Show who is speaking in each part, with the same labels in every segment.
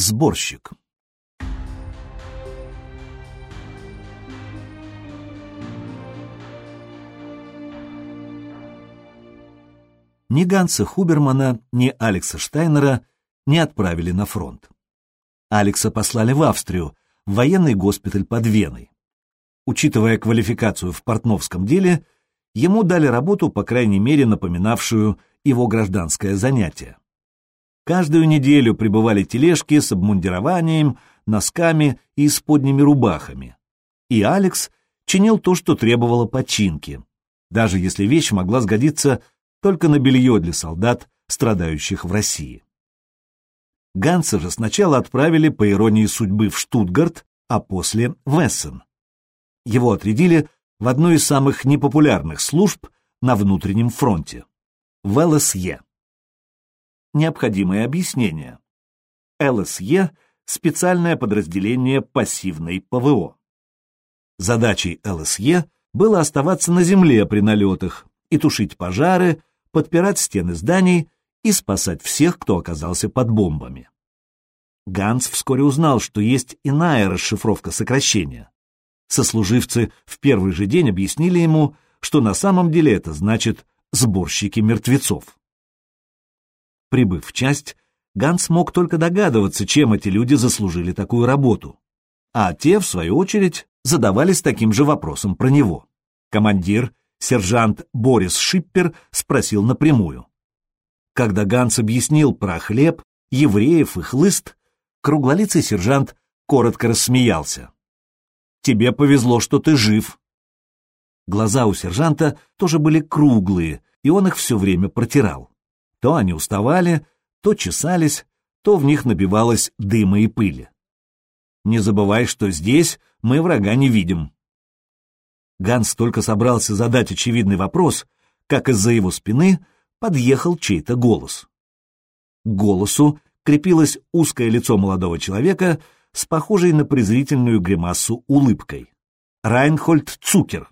Speaker 1: Сборщик. Ни Ганса Хубермана, ни Алекса Штайнера не отправили на фронт. Алекса послали в Австрию, в военный госпиталь под Веной. Учитывая квалификацию в портновском деле, ему дали работу, по крайней мере, напоминавшую его гражданское занятие. Каждую неделю прибывали тележки с обмундированием, носками и исподними рубахами. И Алекс чинил то, что требовало починки, даже если вещь могла сгодиться только на белье для солдат, страдающих в России. Ганса же сначала отправили по иронии судьбы в Штутгарт, а после в Эссен. Его отрядили в одну из самых непопулярных служб на внутреннем фронте — в ЛСЕ. Необходимое объяснение. ЛСЕ — специальное подразделение пассивной ПВО. Задачей ЛСЕ было оставаться на земле при налетах и тушить пожары, подпирать стены зданий и спасать всех, кто оказался под бомбами. Ганс вскоре узнал, что есть иная расшифровка сокращения. Сослуживцы в первый же день объяснили ему, что на самом деле это значит «сборщики мертвецов». Прибыв в часть, Ганс мог только догадываться, чем эти люди заслужили такую работу. А те, в свою очередь, задавались таким же вопросом про него. Командир, сержант Борис Шиппер, спросил напрямую. Когда Ганс объяснил про хлеб, евреев и хлыст, круглолицый сержант коротко рассмеялся. «Тебе повезло, что ты жив». Глаза у сержанта тоже были круглые, и он их все время протирал. То они уставали, то чесались, то в них набивалось дыма и пыли. «Не забывай, что здесь мы врага не видим». Ганс только собрался задать очевидный вопрос, как из-за его спины подъехал чей-то голос. К голосу крепилось узкое лицо молодого человека с похожей на презрительную гримасу улыбкой. Райнхольд Цукер.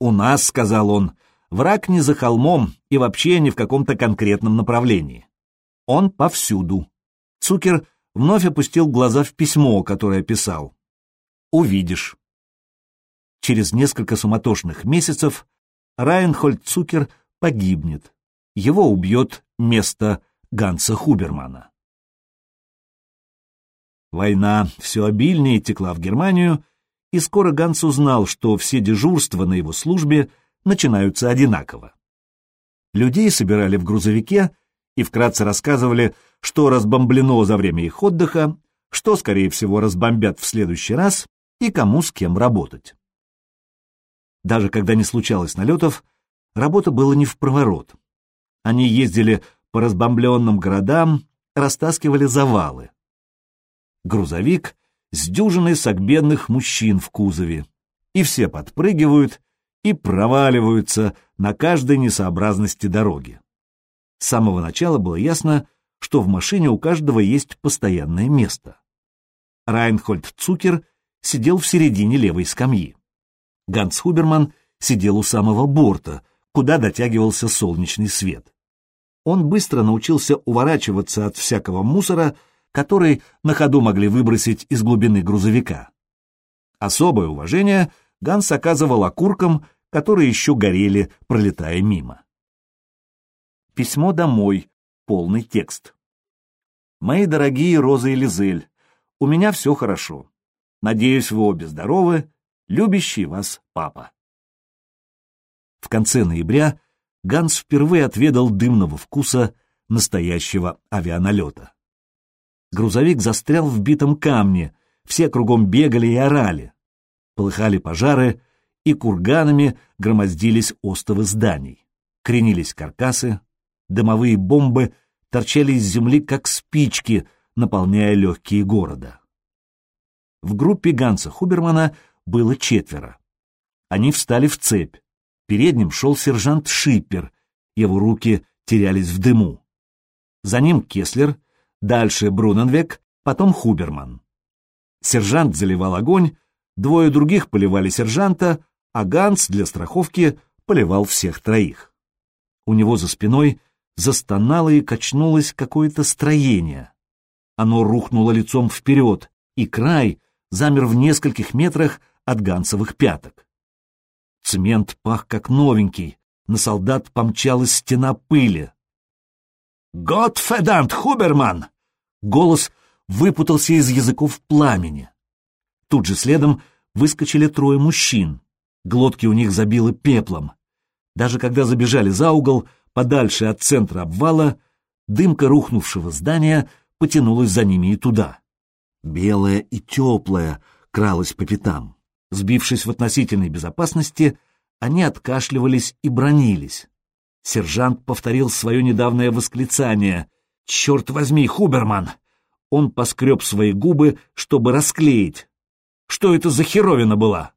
Speaker 1: «У нас», — сказал он, — «враг не за холмом и вообще не в каком-то конкретном направлении. Он повсюду». Цукер вновь опустил глаза в письмо, которое писал. «Увидишь». Через несколько суматошных месяцев Райнхольд Цукер погибнет. Его убьет место Ганса Хубермана. Война все обильнее текла в Германию, и скоро Ганс узнал, что все дежурства на его службе начинаются одинаково. Людей собирали в грузовике и вкратце рассказывали, что разбомблено за время их отдыха, что, скорее всего, разбомбят в следующий раз и кому с кем работать. Даже когда не случалось налетов, работа была не в проворот. Они ездили по разбомбленным городам, растаскивали завалы грузовик с дюжиной согбенных мужчин в кузове, и все подпрыгивают и проваливаются на каждой несообразности дороги. С самого начала было ясно, что в машине у каждого есть постоянное место. Райнхольд Цукер сидел в середине левой скамьи. Ганс Хуберман сидел у самого борта, куда дотягивался солнечный свет. Он быстро научился уворачиваться от всякого мусора который на ходу могли выбросить из глубины грузовика. Особое уважение Ганс оказывал окуркам, которые еще горели, пролетая мимо. Письмо домой, полный текст. «Мои дорогие Роза и Лизель, у меня все хорошо. Надеюсь, вы обе здоровы. Любящий вас папа». В конце ноября Ганс впервые отведал дымного вкуса настоящего авианалета. Грузовик застрял в битом камне, все кругом бегали и орали. Полыхали пожары, и курганами громоздились остовы зданий. Кренились каркасы, дымовые бомбы торчали из земли, как спички, наполняя легкие города. В группе Ганса Хубермана было четверо. Они встали в цепь. Передним шел сержант Шиппер, его руки терялись в дыму. За ним Кеслер, дальше Бруненвек, потом Хуберман. Сержант заливал огонь, двое других поливали сержанта, а Ганс для страховки поливал всех троих. У него за спиной застонало и качнулось какое-то строение. Оно рухнуло лицом вперед, и край замер в нескольких метрах от ганцевых пяток. Цемент пах как новенький, на солдат помчалась стена пыли. «Готфедант Хуберман!» Голос выпутался из языков пламени. Тут же следом выскочили трое мужчин. Глотки у них забило пеплом. Даже когда забежали за угол, подальше от центра обвала, дымка рухнувшего здания потянулась за ними и туда. Белая и теплая кралась по пятам. Сбившись в относительной безопасности, они откашливались и бронились. Сержант повторил свое недавнее восклицание. «Черт возьми, Хуберман!» Он поскреб свои губы, чтобы расклеить. «Что это за херовина была?»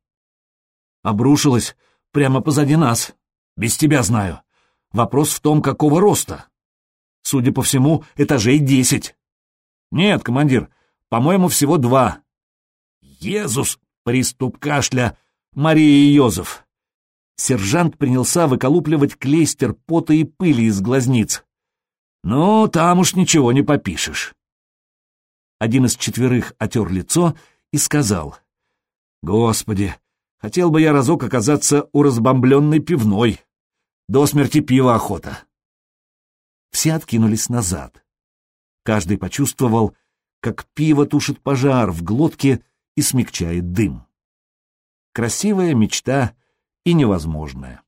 Speaker 1: Обрушилась прямо позади нас. Без тебя знаю. Вопрос в том, какого роста. Судя по всему, этажей десять. Нет, командир, по-моему, всего два. Езус! Приступ кашля. Мария Йозеф. Сержант принялся выколупливать клейстер пота и пыли из глазниц. Ну, там уж ничего не попишешь. Один из четверых отер лицо и сказал. Господи, хотел бы я разок оказаться у разбомбленной пивной. До смерти пива охота. Все откинулись назад. Каждый почувствовал, как пиво тушит пожар в глотке и смягчает дым. Красивая мечта и невозможное.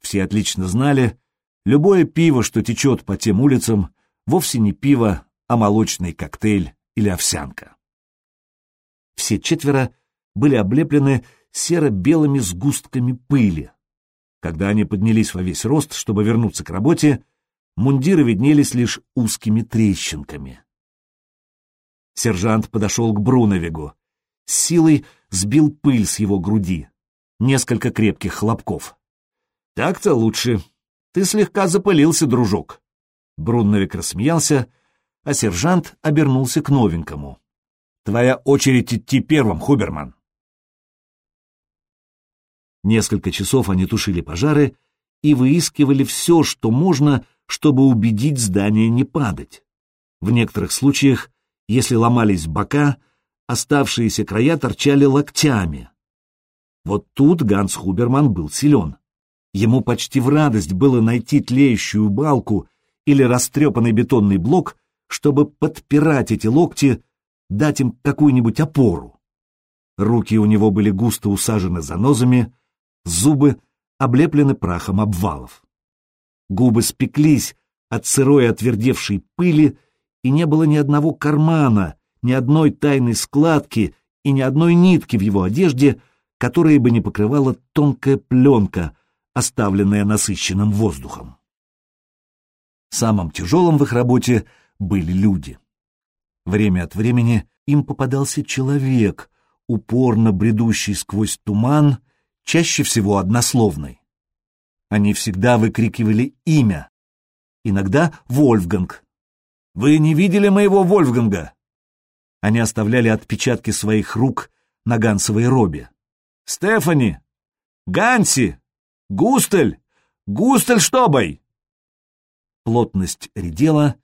Speaker 1: Все отлично знали, любое пиво, что течет по тем улицам, вовсе не пиво, а молочный коктейль или овсянка. Все четверо были облеплены серо-белыми сгустками пыли. Когда они поднялись во весь рост, чтобы вернуться к работе, мундиры виднелись лишь узкими трещинками. Сержант подошел к Бруновигу. С силой сбил пыль с его груди несколько крепких хлопков. «Так-то лучше. Ты слегка запылился, дружок». Брунновик рассмеялся, а сержант обернулся к новенькому. «Твоя очередь идти первым, Хуберман». Несколько часов они тушили пожары и выискивали все, что можно, чтобы убедить здание не падать. В некоторых случаях, если ломались бока, оставшиеся края торчали локтями, вот тут Ганс Хуберман был силен. Ему почти в радость было найти тлеющую балку или растрепанный бетонный блок, чтобы подпирать эти локти, дать им какую-нибудь опору. Руки у него были густо усажены занозами, зубы облеплены прахом обвалов. Губы спеклись от сырой отвердевшей пыли, и не было ни одного кармана, ни одной тайной складки и ни одной нитки в его одежде, которые бы не покрывала тонкая пленка, оставленная насыщенным воздухом. Самым тяжелым в их работе были люди. Время от времени им попадался человек, упорно бредущий сквозь туман, чаще всего однословный. Они всегда выкрикивали имя, иногда «Вольфганг». «Вы не видели моего Вольфганга?» Они оставляли отпечатки своих рук на гансовой робе. Стефани! Ганси! Густель! Густель Штобой!» Плотность редела,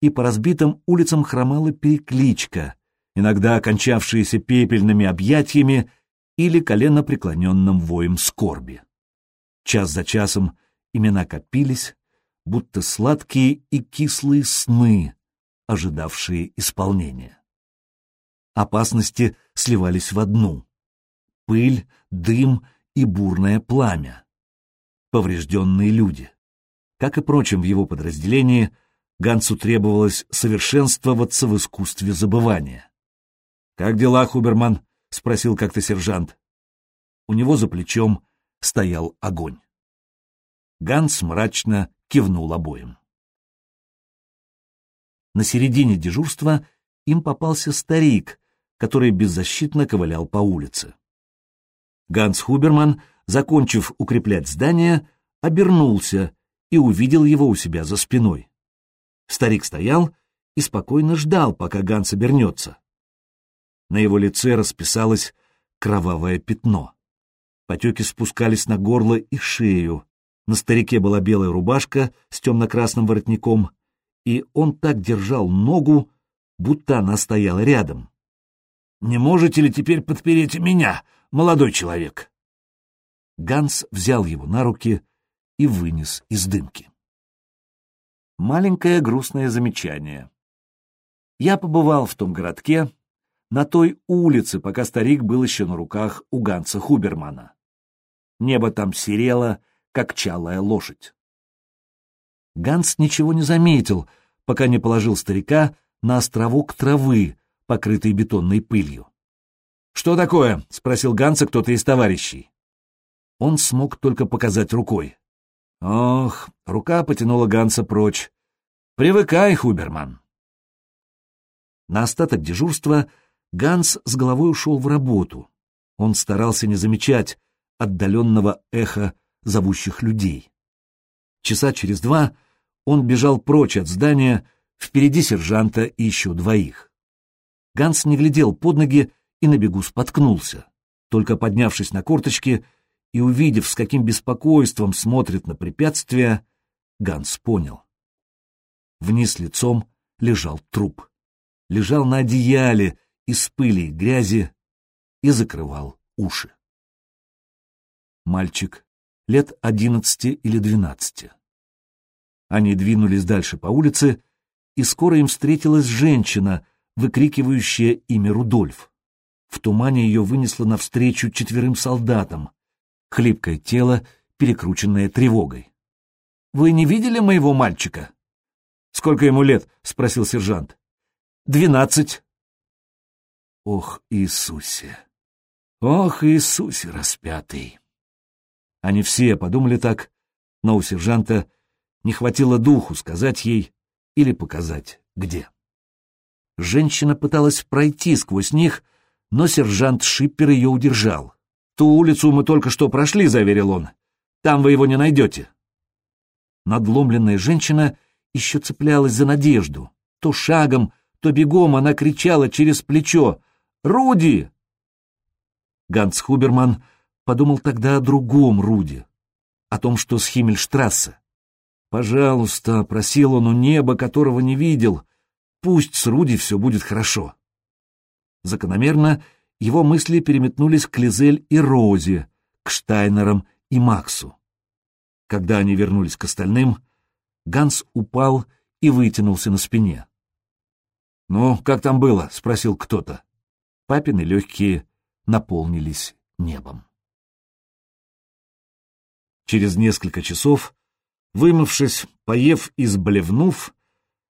Speaker 1: и по разбитым улицам хромала перекличка, иногда окончавшаяся пепельными объятиями или колено преклоненным воем скорби. Час за часом имена копились, будто сладкие и кислые сны, ожидавшие исполнения. Опасности сливались в одну пыль, дым и бурное пламя. Поврежденные люди. Как и прочим в его подразделении, Гансу требовалось совершенствоваться в искусстве забывания. «Как дела, Хуберман?» — спросил как-то сержант. У него за плечом стоял огонь. Ганс мрачно кивнул обоим. На середине дежурства им попался старик, который беззащитно ковылял по улице. Ганс Хуберман, закончив укреплять здание, обернулся и увидел его у себя за спиной. Старик стоял и спокойно ждал, пока Ганс обернется. На его лице расписалось кровавое пятно. Потеки спускались на горло и шею. На старике была белая рубашка с темно-красным воротником, и он так держал ногу, будто она стояла рядом. «Не можете ли теперь подпереть меня, молодой человек?» Ганс взял его на руки и вынес из дымки. Маленькое грустное замечание. Я побывал в том городке, на той улице, пока старик был еще на руках у Ганса Хубермана. Небо там серело, как чалая лошадь. Ганс ничего не заметил, пока не положил старика на островок травы, покрытый бетонной пылью. «Что такое?» — спросил Ганса кто-то из товарищей. Он смог только показать рукой. Ох, рука потянула Ганса прочь. «Привыкай, Хуберман!» На остаток дежурства Ганс с головой ушел в работу. Он старался не замечать отдаленного эха зовущих людей. Часа через два он бежал прочь от здания, впереди сержанта и еще двоих. Ганс не глядел под ноги и на бегу споткнулся. Только поднявшись на корточки и увидев, с каким беспокойством смотрит на препятствия, Ганс понял. Вниз лицом лежал труп. Лежал на одеяле, из пыли и грязи и закрывал уши. Мальчик лет одиннадцати или двенадцати. Они двинулись дальше по улице, и скоро им встретилась женщина, выкрикивающая имя Рудольф. В тумане ее вынесло навстречу четверым солдатам. Хлипкое тело, перекрученное тревогой. «Вы не видели моего мальчика?» «Сколько ему лет?» — спросил сержант. «Двенадцать», Ох, Иисусе! Ох, Иисусе распятый! Они все подумали так, но у сержанта не хватило духу сказать ей или показать, где. Женщина пыталась пройти сквозь них, но сержант Шиппер ее удержал. «Ту улицу мы только что прошли», — заверил он. «Там вы его не найдете». Надломленная женщина еще цеплялась за надежду. То шагом, то бегом она кричала через плечо Руди!» Ганс Хуберман подумал тогда о другом Руди, о том, что с Химмельштрассе. «Пожалуйста», — просил он у неба, которого не видел, — «пусть с Руди все будет хорошо». Закономерно его мысли переметнулись к Лизель и Розе, к Штайнерам и Максу. Когда они вернулись к остальным, Ганс упал и вытянулся на спине. «Ну, как там было?» — спросил кто-то папины легкие наполнились небом. Через несколько часов, вымывшись, поев и сблевнув,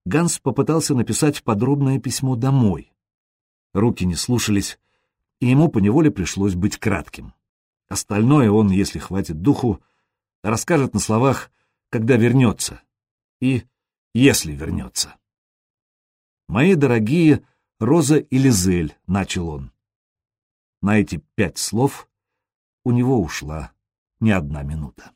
Speaker 1: Ганс попытался написать подробное письмо домой. Руки не слушались, и ему поневоле пришлось быть кратким. Остальное он, если хватит духу, расскажет на словах, когда вернется. И если вернется. Мои дорогие Роза и Лизель, — начал он. На эти пять слов у него ушла не одна минута.